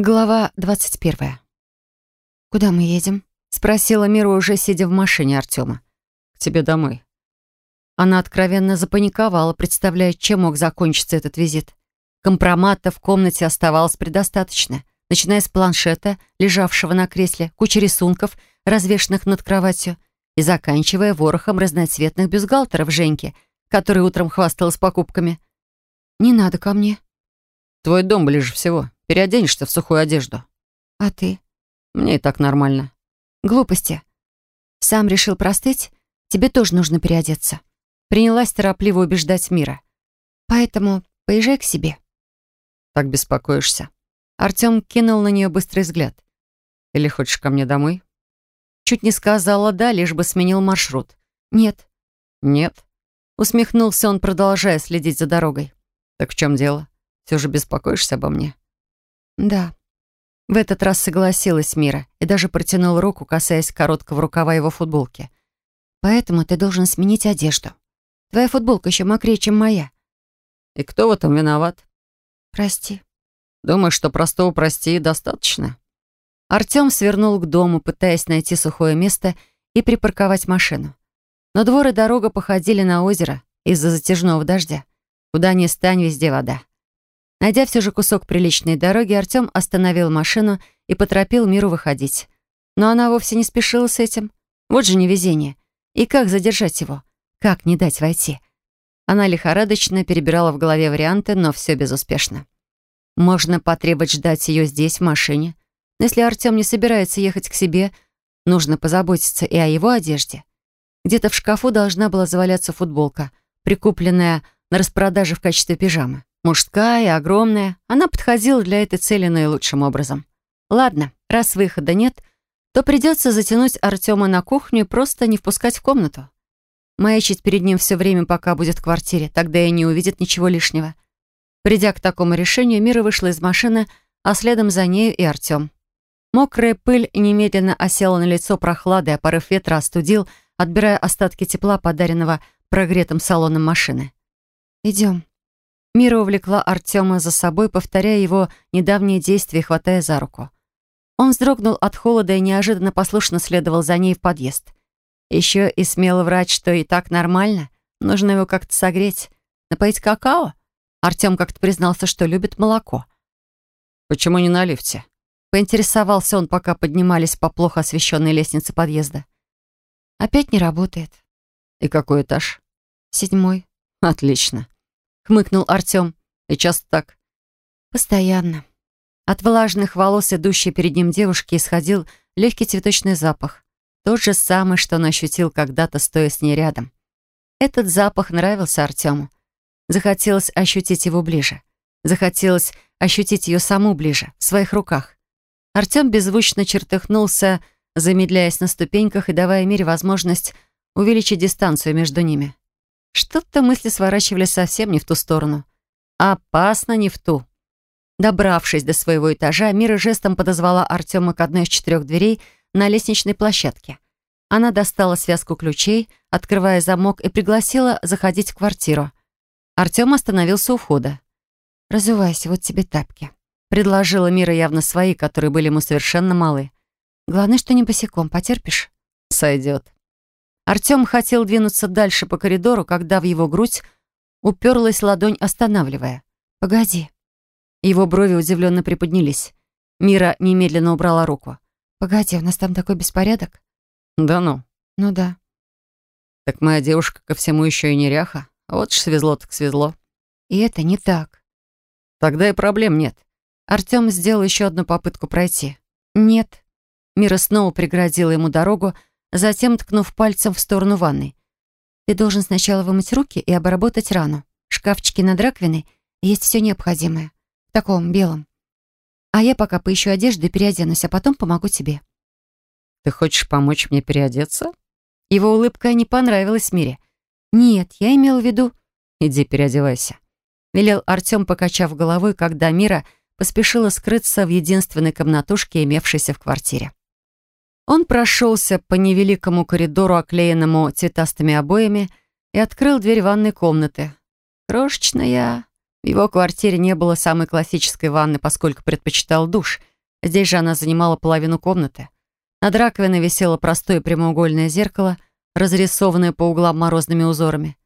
Глава двадцать первая. «Куда мы едем?» — спросила Мира, уже сидя в машине Артема. «К тебе домой». Она откровенно запаниковала, представляя, чем мог закончиться этот визит. Компромата в комнате оставалось предостаточно, начиная с планшета, лежавшего на кресле, куча рисунков, развешанных над кроватью, и заканчивая ворохом разноцветных бюстгальтеров Женьки, который утром хвасталась покупками. «Не надо ко мне». «Твой дом ближе всего. Переоденешься в сухую одежду». «А ты?» «Мне и так нормально». «Глупости. Сам решил простыть? Тебе тоже нужно переодеться». Принялась торопливо убеждать мира. «Поэтому поезжай к себе». «Так беспокоишься?» Артем кинул на нее быстрый взгляд. «Или хочешь ко мне домой?» Чуть не сказала «да», лишь бы сменил маршрут. «Нет». «Нет?» Усмехнулся он, продолжая следить за дорогой. «Так в чем дело? Все же беспокоишься обо мне?» «Да». В этот раз согласилась Мира и даже протянула руку, касаясь короткого рукава его футболки. «Поэтому ты должен сменить одежду. Твоя футболка еще мокрее, чем моя». «И кто в этом виноват?» «Прости». «Думаешь, что простого прости достаточно?» Артем свернул к дому, пытаясь найти сухое место и припарковать машину. Но двор и дорога походили на озеро из-за затяжного дождя. Куда ни стань, везде вода. Найдя все же кусок приличной дороги, Артем остановил машину и поторопил Миру выходить. Но она вовсе не спешила с этим. Вот же невезение. И как задержать его? Как не дать войти? Она лихорадочно перебирала в голове варианты, но все безуспешно. Можно потребовать ждать ее здесь, в машине. Но если Артем не собирается ехать к себе, нужно позаботиться и о его одежде. Где-то в шкафу должна была заваляться футболка, прикупленная на распродаже в качестве пижамы. Мужская, огромная. Она подходила для этой цели наилучшим образом. Ладно, раз выхода нет, то придется затянуть Артема на кухню и просто не впускать в комнату. Маячить перед ним все время, пока будет в квартире, тогда и не увидит ничего лишнего. Придя к такому решению, Мира вышла из машины, а следом за нею и Артем. Мокрая пыль немедленно осела на лицо прохладой, а порыв ветра остудил, отбирая остатки тепла, подаренного прогретым салоном машины. «Идем». Мира увлекла Артема за собой, повторяя его недавние действия, хватая за руку. Он вздрогнул от холода и неожиданно послушно следовал за ней в подъезд. Еще и смело врать, что и так нормально. Нужно его как-то согреть. Напоить какао? Артем как-то признался, что любит молоко. «Почему не на лифте?» Поинтересовался он, пока поднимались по плохо освещенной лестнице подъезда. «Опять не работает». «И какой этаж?» «Седьмой». «Отлично», — хмыкнул Артем. «И часто так?» «Постоянно». От влажных волос, идущей перед ним девушки, исходил легкий цветочный запах. Тот же самый, что он ощутил когда-то, стоя с ней рядом. Этот запах нравился Артему. Захотелось ощутить его ближе. Захотелось ощутить ее саму ближе, в своих руках. Артем беззвучно чертыхнулся, замедляясь на ступеньках и давая Мире возможность увеличить дистанцию между ними. Что-то мысли сворачивались совсем не в ту сторону. Опасно не в ту. Добравшись до своего этажа, Мира жестом подозвала Артема к одной из четырех дверей на лестничной площадке. Она достала связку ключей, открывая замок, и пригласила заходить в квартиру. Артем остановился у входа. «Разувайся, вот тебе тапки», Предложила Мира явно свои, которые были ему совершенно малы. Главное, что не босиком. Потерпишь? Сойдет. Артем хотел двинуться дальше по коридору, когда в его грудь уперлась ладонь, останавливая. «Погоди». Его брови удивленно приподнялись. Мира немедленно убрала руку. «Погоди, у нас там такой беспорядок?» «Да ну». «Ну да». «Так моя девушка ко всему еще и неряха. Вот ж свезло так свезло». «И это не так». «Тогда и проблем нет. Артем сделал еще одну попытку пройти. «Нет». Мира снова преградила ему дорогу, затем ткнув пальцем в сторону ванной. «Ты должен сначала вымыть руки и обработать рану. В шкафчике над раковиной есть все необходимое. В таком белом. А я пока поищу одежду и переоденусь, а потом помогу тебе». «Ты хочешь помочь мне переодеться?» Его улыбка не понравилась Мире. «Нет, я имел в виду...» «Иди переодевайся», — велел Артем, покачав головой, когда Мира поспешила скрыться в единственной комнатушке, имевшейся в квартире. Он прошелся по невеликому коридору, оклеенному цветастыми обоями, и открыл дверь ванной комнаты. Крошечная. В его квартире не было самой классической ванны, поскольку предпочитал душ, Здесь же она занимала половину комнаты. Над раковиной висело простое прямоугольное зеркало, разрисованное по углам морозными узорами.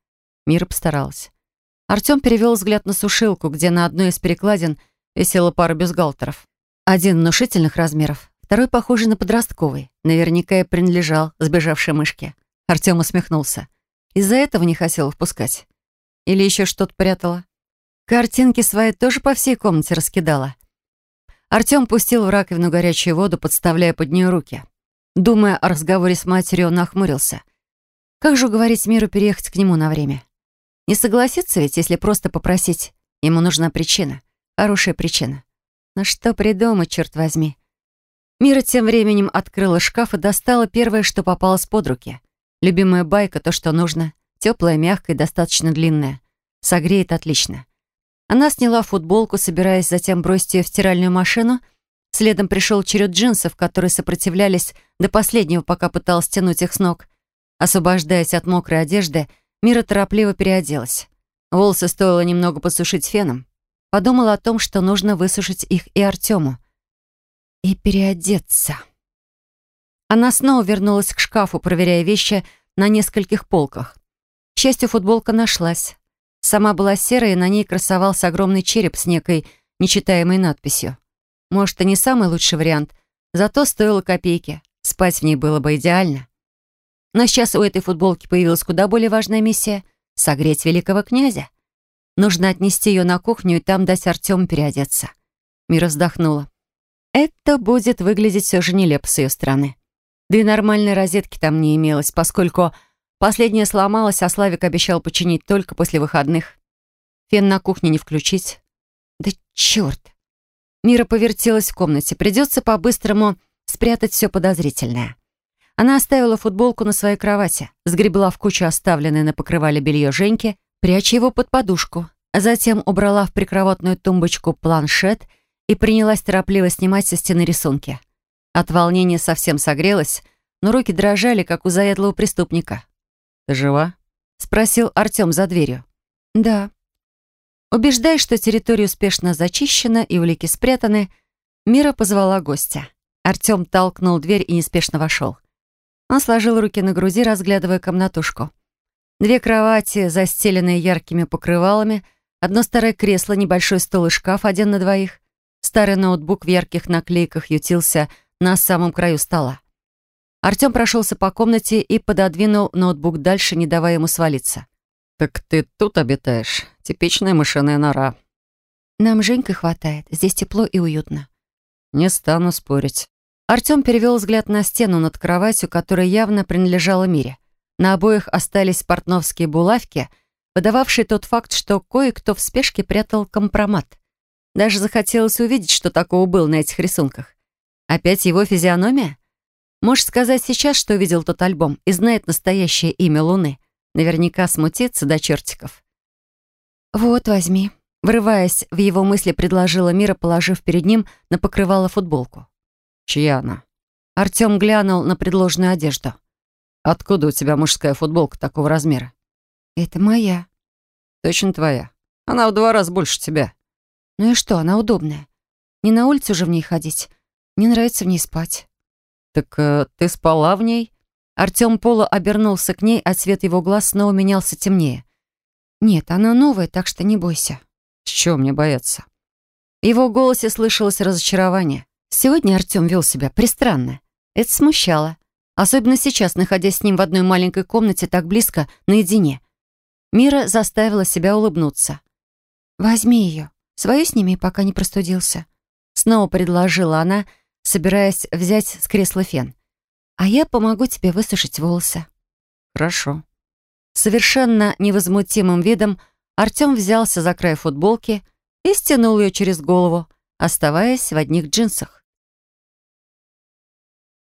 Мира постаралась. Артем перевел взгляд на сушилку, где на одной из перекладин висела пара бюстгальтеров. Один внушительных размеров, второй похожий на подростковый. Наверняка и принадлежал сбежавшей мышке. Артем усмехнулся. Из-за этого не хотел впускать. Или еще что-то прятала. Картинки свои тоже по всей комнате раскидала. Артем пустил в раковину горячую воду, подставляя под нее руки. Думая о разговоре с матерью, он нахмурился. Как же уговорить Миру переехать к нему на время? Не согласится ведь, если просто попросить. Ему нужна причина. Хорошая причина. Но что придумать, черт возьми? Мира тем временем открыла шкаф и достала первое, что попалось под руки. Любимая байка, то, что нужно. Теплая, мягкая и достаточно длинная. Согреет отлично. Она сняла футболку, собираясь затем бросить ее в стиральную машину. Следом пришел черед джинсов, которые сопротивлялись до последнего, пока пыталась тянуть их с ног. Освобождаясь от мокрой одежды, Мира торопливо переоделась. Волосы стоило немного посушить феном. Подумала о том, что нужно высушить их и Артему. И переодеться. Она снова вернулась к шкафу, проверяя вещи на нескольких полках. К счастью, футболка нашлась. Сама была серая, и на ней красовался огромный череп с некой нечитаемой надписью. Может, и не самый лучший вариант, зато стоило копейки. Спать в ней было бы идеально. Но сейчас у этой футболки появилась куда более важная миссия — согреть великого князя. Нужно отнести ее на кухню и там дать Артему переодеться. Мира вздохнула. Это будет выглядеть все же нелепо с ее стороны. Да и нормальной розетки там не имелось, поскольку Последняя сломалась, а Славик обещал починить только после выходных. Фен на кухне не включить. Да черт! Мира повертелась в комнате. Придется по-быстрому спрятать все подозрительное. Она оставила футболку на своей кровати, сгребла в кучу оставленное на покрывале белье Женьки, пряча его под подушку, а затем убрала в прикроватную тумбочку планшет и принялась торопливо снимать со стены рисунки. От волнения совсем согрелась, но руки дрожали, как у заядлого преступника. «Ты жива?» — спросил Артем за дверью. «Да». Убеждаясь, что территория успешно зачищена и улики спрятаны, Мира позвала гостя. Артем толкнул дверь и неспешно вошел. Он сложил руки на груди, разглядывая комнатушку. Две кровати, застеленные яркими покрывалами, одно старое кресло, небольшой стол и шкаф один на двоих. Старый ноутбук в ярких наклейках ютился на самом краю стола. Артем прошелся по комнате и пододвинул ноутбук дальше, не давая ему свалиться. «Так ты тут обитаешь? Типичная мышиная нора». «Нам Женькой хватает. Здесь тепло и уютно». «Не стану спорить». Артем перевел взгляд на стену над кроватью, которая явно принадлежала Мире. На обоих остались портновские булавки, выдававшие тот факт, что кое-кто в спешке прятал компромат. Даже захотелось увидеть, что такого было на этих рисунках. Опять его физиономия? Можешь сказать сейчас, что видел тот альбом и знает настоящее имя Луны. Наверняка смутится до чертиков. «Вот, возьми», — врываясь в его мысли, предложила Мира, положив перед ним на покрывало футболку. «Чья она?» Артем глянул на предложенную одежду. «Откуда у тебя мужская футболка такого размера?» «Это моя». «Точно твоя. Она в два раза больше тебя». «Ну и что, она удобная. Не на улицу же в ней ходить. Мне нравится в ней спать». «Так э, ты спала в ней?» Артем Пола обернулся к ней, а цвет его глаз снова менялся темнее. «Нет, она новая, так что не бойся». «С чего мне бояться?» В его голосе слышалось разочарование. Сегодня Артем вел себя пристранно. Это смущало. Особенно сейчас, находясь с ним в одной маленькой комнате так близко, наедине. Мира заставила себя улыбнуться. «Возьми ее. Свою сними, пока не простудился». Снова предложила она, — собираясь взять с кресла фен. «А я помогу тебе высушить волосы». «Хорошо». Совершенно невозмутимым видом Артем взялся за край футболки и стянул ее через голову, оставаясь в одних джинсах.